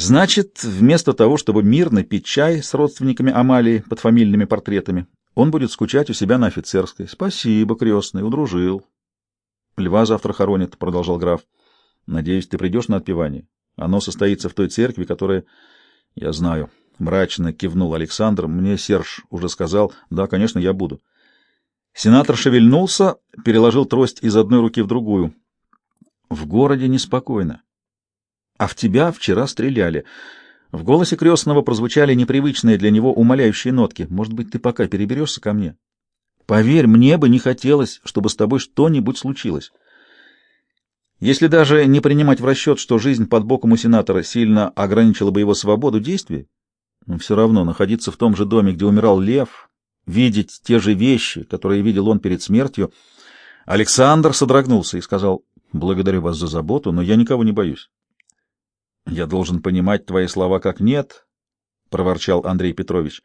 Значит, вместо того, чтобы мирно пить чай с родственниками Амалии под фамильными портретами, он будет скучать у себя на офицерской. Спасибо, крестный, удружил. Льва завтра хоронят, — продолжал граф. Надеюсь, ты придешь на отпевание. Оно состоится в той церкви, которая... Я знаю. Мрачно кивнул Александр. Мне Серж уже сказал. Да, конечно, я буду. Сенатор шевельнулся, переложил трость из одной руки в другую. В городе неспокойно. А в тебя вчера стреляли. В голосе крестного прозвучали непривычные для него умоляющие нотки. Может быть, ты пока переберешься ко мне? Поверь, мне бы не хотелось, чтобы с тобой что-нибудь случилось. Если даже не принимать в расчет, что жизнь под боком у сенатора сильно ограничила бы его свободу действий, все равно находиться в том же доме, где умирал Лев, видеть те же вещи, которые видел он перед смертью, Александр содрогнулся и сказал, «Благодарю вас за заботу, но я никого не боюсь». «Я должен понимать твои слова как нет», — проворчал Андрей Петрович.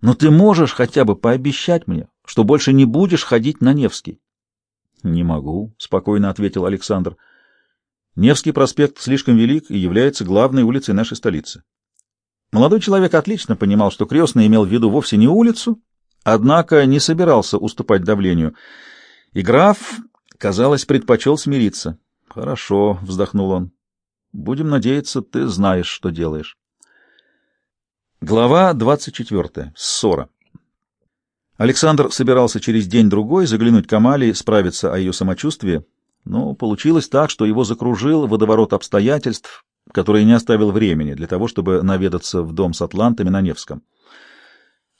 «Но ты можешь хотя бы пообещать мне, что больше не будешь ходить на Невский?» «Не могу», — спокойно ответил Александр. «Невский проспект слишком велик и является главной улицей нашей столицы». Молодой человек отлично понимал, что крестный имел в виду вовсе не улицу, однако не собирался уступать давлению. И граф, казалось, предпочел смириться. «Хорошо», — вздохнул он. «Будем надеяться, ты знаешь, что делаешь». Глава двадцать четвертая. Ссора. Александр собирался через день-другой заглянуть к Амалии, справиться о ее самочувствии, но получилось так, что его закружил водоворот обстоятельств, который не оставил времени для того, чтобы наведаться в дом с атлантами на Невском.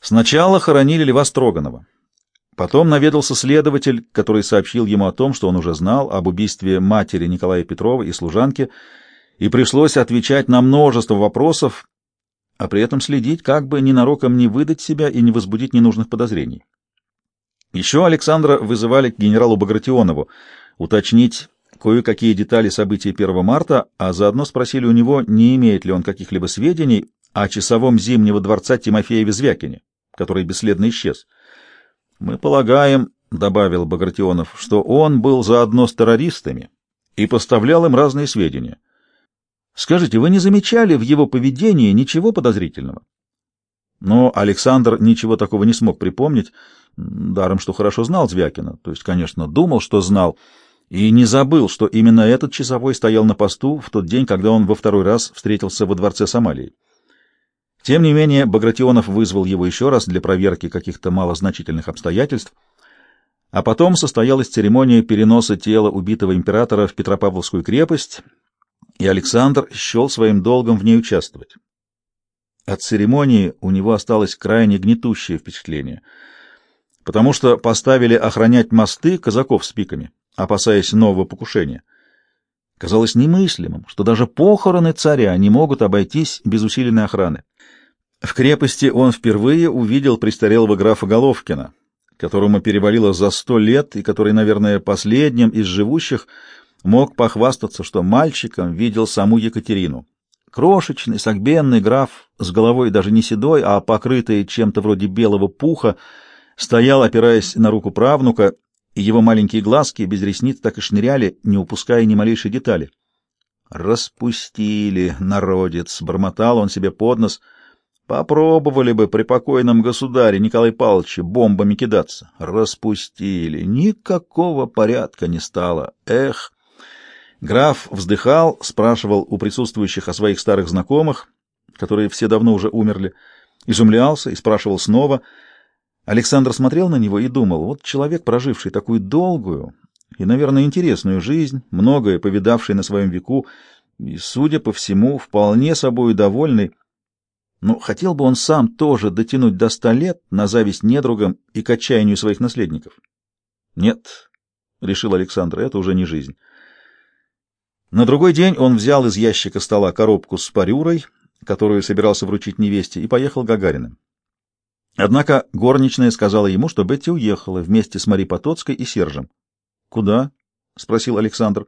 Сначала хоронили Льва Строганова. Потом наведался следователь, который сообщил ему о том, что он уже знал об убийстве матери Николая Петрова и служанки, и пришлось отвечать на множество вопросов, а при этом следить, как бы ненароком не выдать себя и не возбудить ненужных подозрений. Еще Александра вызывали к генералу Багратионову уточнить кое-какие детали событий 1 марта, а заодно спросили у него, не имеет ли он каких-либо сведений о часовом Зимнего дворца Тимофееве Звякине, который бесследно исчез. «Мы полагаем, — добавил Багратионов, — что он был заодно с террористами и поставлял им разные сведения. Скажите, вы не замечали в его поведении ничего подозрительного? Но Александр ничего такого не смог припомнить, даром что хорошо знал Звякина, то есть, конечно, думал, что знал, и не забыл, что именно этот часовой стоял на посту в тот день, когда он во второй раз встретился во дворце Сомалии. Тем не менее, Багратионов вызвал его еще раз для проверки каких-то малозначительных обстоятельств, а потом состоялась церемония переноса тела убитого императора в Петропавловскую крепость, и Александр счел своим долгом в ней участвовать. От церемонии у него осталось крайне гнетущее впечатление, потому что поставили охранять мосты казаков с пиками, опасаясь нового покушения. Казалось немыслимым, что даже похороны царя не могут обойтись без усиленной охраны. В крепости он впервые увидел престарелого графа Головкина, которому перевалило за сто лет и который, наверное, последним из живущих — мог похвастаться, что мальчиком видел саму Екатерину. Крошечный, согбенный граф, с головой даже не седой, а покрытый чем-то вроде белого пуха, стоял, опираясь на руку правнука, и его маленькие глазки без ресниц так и шныряли, не упуская ни малейшей детали. «Распустили, народец!» — бормотал он себе под нос. «Попробовали бы при покойном государе Николай Павловиче бомбами кидаться. Распустили. Никакого порядка не стало. Эх!» Граф вздыхал, спрашивал у присутствующих о своих старых знакомых, которые все давно уже умерли, изумлялся и спрашивал снова. Александр смотрел на него и думал, вот человек, проживший такую долгую и, наверное, интересную жизнь, многое повидавший на своем веку, и, судя по всему, вполне собой довольный, но хотел бы он сам тоже дотянуть до ста лет на зависть недругам и к отчаянию своих наследников? Нет, — решил Александр, — это уже не жизнь. На другой день он взял из ящика стола коробку с парюрой, которую собирался вручить невесте, и поехал Гагариным. Однако горничная сказала ему, что Бетти уехала вместе с Мари Потоцкой и Сержем. «Куда?» — спросил Александр.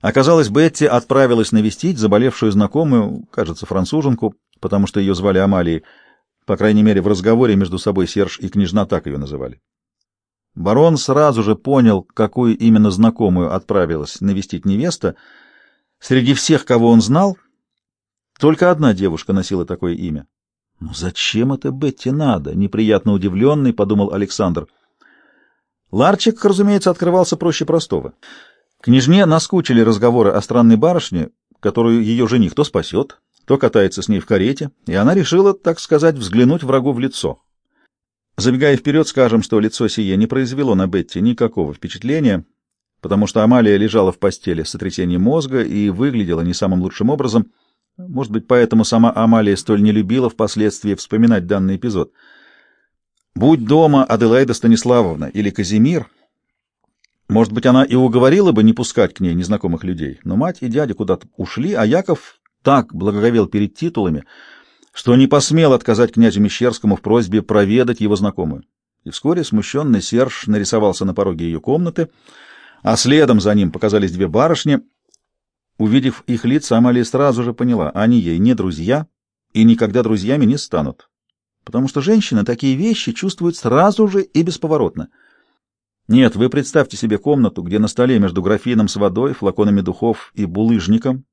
Оказалось, Бетти отправилась навестить заболевшую знакомую, кажется, француженку, потому что ее звали Амалией. По крайней мере, в разговоре между собой Серж и княжна так ее называли. Барон сразу же понял, какую именно знакомую отправилась навестить невеста. Среди всех, кого он знал, Только одна девушка носила такое имя. «Ну зачем это Бетти надо?» — неприятно удивленный, подумал Александр. Ларчик, разумеется, открывался проще простого. Княжне наскучили разговоры о странной барышне, которую ее жених то спасет, то катается с ней в карете, и она решила, так сказать, взглянуть врагу в лицо. Забегая вперед, скажем, что лицо сие не произвело на Бетти никакого впечатления, потому что Амалия лежала в постели с сотрясением мозга и выглядела не самым лучшим образом. Может быть, поэтому сама Амалия столь не любила впоследствии вспоминать данный эпизод. Будь дома Аделаида Станиславовна или Казимир, может быть, она и уговорила бы не пускать к ней незнакомых людей, но мать и дядя куда-то ушли, а Яков так благоговел перед титулами, что не посмел отказать князю Мещерскому в просьбе проведать его знакомую. И вскоре смущенный Серж нарисовался на пороге ее комнаты, а следом за ним показались две барышни. Увидев их лица, Амалия сразу же поняла, они ей не друзья и никогда друзьями не станут, потому что женщины такие вещи чувствуют сразу же и бесповоротно. Нет, вы представьте себе комнату, где на столе между графином с водой, флаконами духов и булыжником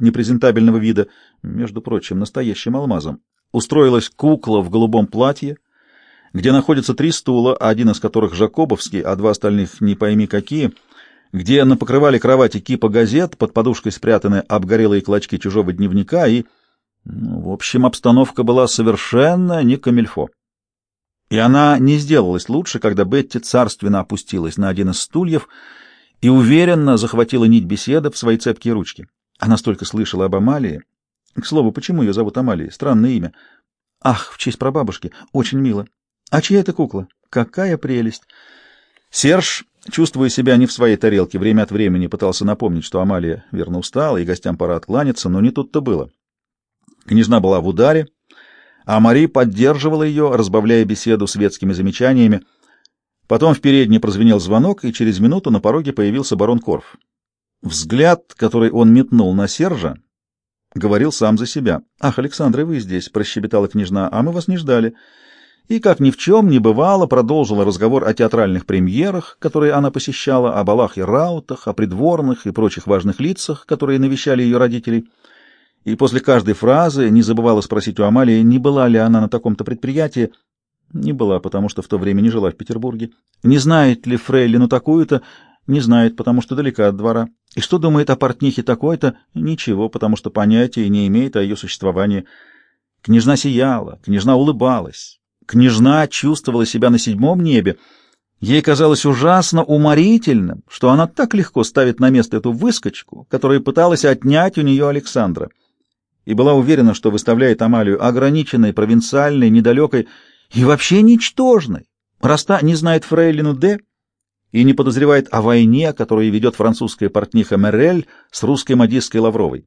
непрезентабельного вида, между прочим, настоящим алмазом, устроилась кукла в голубом платье, где находятся три стула, один из которых Жакобовский, а два остальных не пойми какие, где на покрывале кровати кипа газет, под подушкой спрятаны обгорелые клочки чужого дневника и... Ну, в общем, обстановка была совершенно не камильфо. И она не сделалась лучше, когда Бетти царственно опустилась на один из стульев и уверенно захватила нить беседы в свои цепкие ручки. Она столько слышала об Амалии. К слову, почему ее зовут Амалией? Странное имя. Ах, в честь прабабушки. Очень мило. А чья это кукла? Какая прелесть! Серж, чувствуя себя не в своей тарелке, время от времени пытался напомнить, что Амалия верно устала, и гостям пора откланяться, но не тут-то было. Княжна была в ударе, а Мари поддерживала ее, разбавляя беседу светскими замечаниями. Потом в передней прозвенел звонок, и через минуту на пороге появился барон Корф. Взгляд, который он метнул на Сержа, говорил сам за себя. «Ах, Александр, вы здесь!» — прощебетала княжна. «А мы вас не ждали». И, как ни в чем не бывало, продолжила разговор о театральных премьерах, которые она посещала, о балах и раутах, о придворных и прочих важных лицах, которые навещали ее родителей. И после каждой фразы не забывала спросить у Амалии, не была ли она на таком-то предприятии. Не была, потому что в то время не жила в Петербурге. Не знает ли Фрейлину такую-то, не знает, потому что далека от двора. И что думает о портнихе такой-то? Ничего, потому что понятия не имеет о ее существовании. Княжна сияла, княжна улыбалась. Княжна чувствовала себя на седьмом небе. Ей казалось ужасно уморительным, что она так легко ставит на место эту выскочку, которая пыталась отнять у нее Александра, и была уверена, что выставляет Амалию ограниченной, провинциальной, недалекой и вообще ничтожной, раз та не знает фрейлину Д и не подозревает о войне, которую ведет французская портниха Мерель с русской модисткой Лавровой.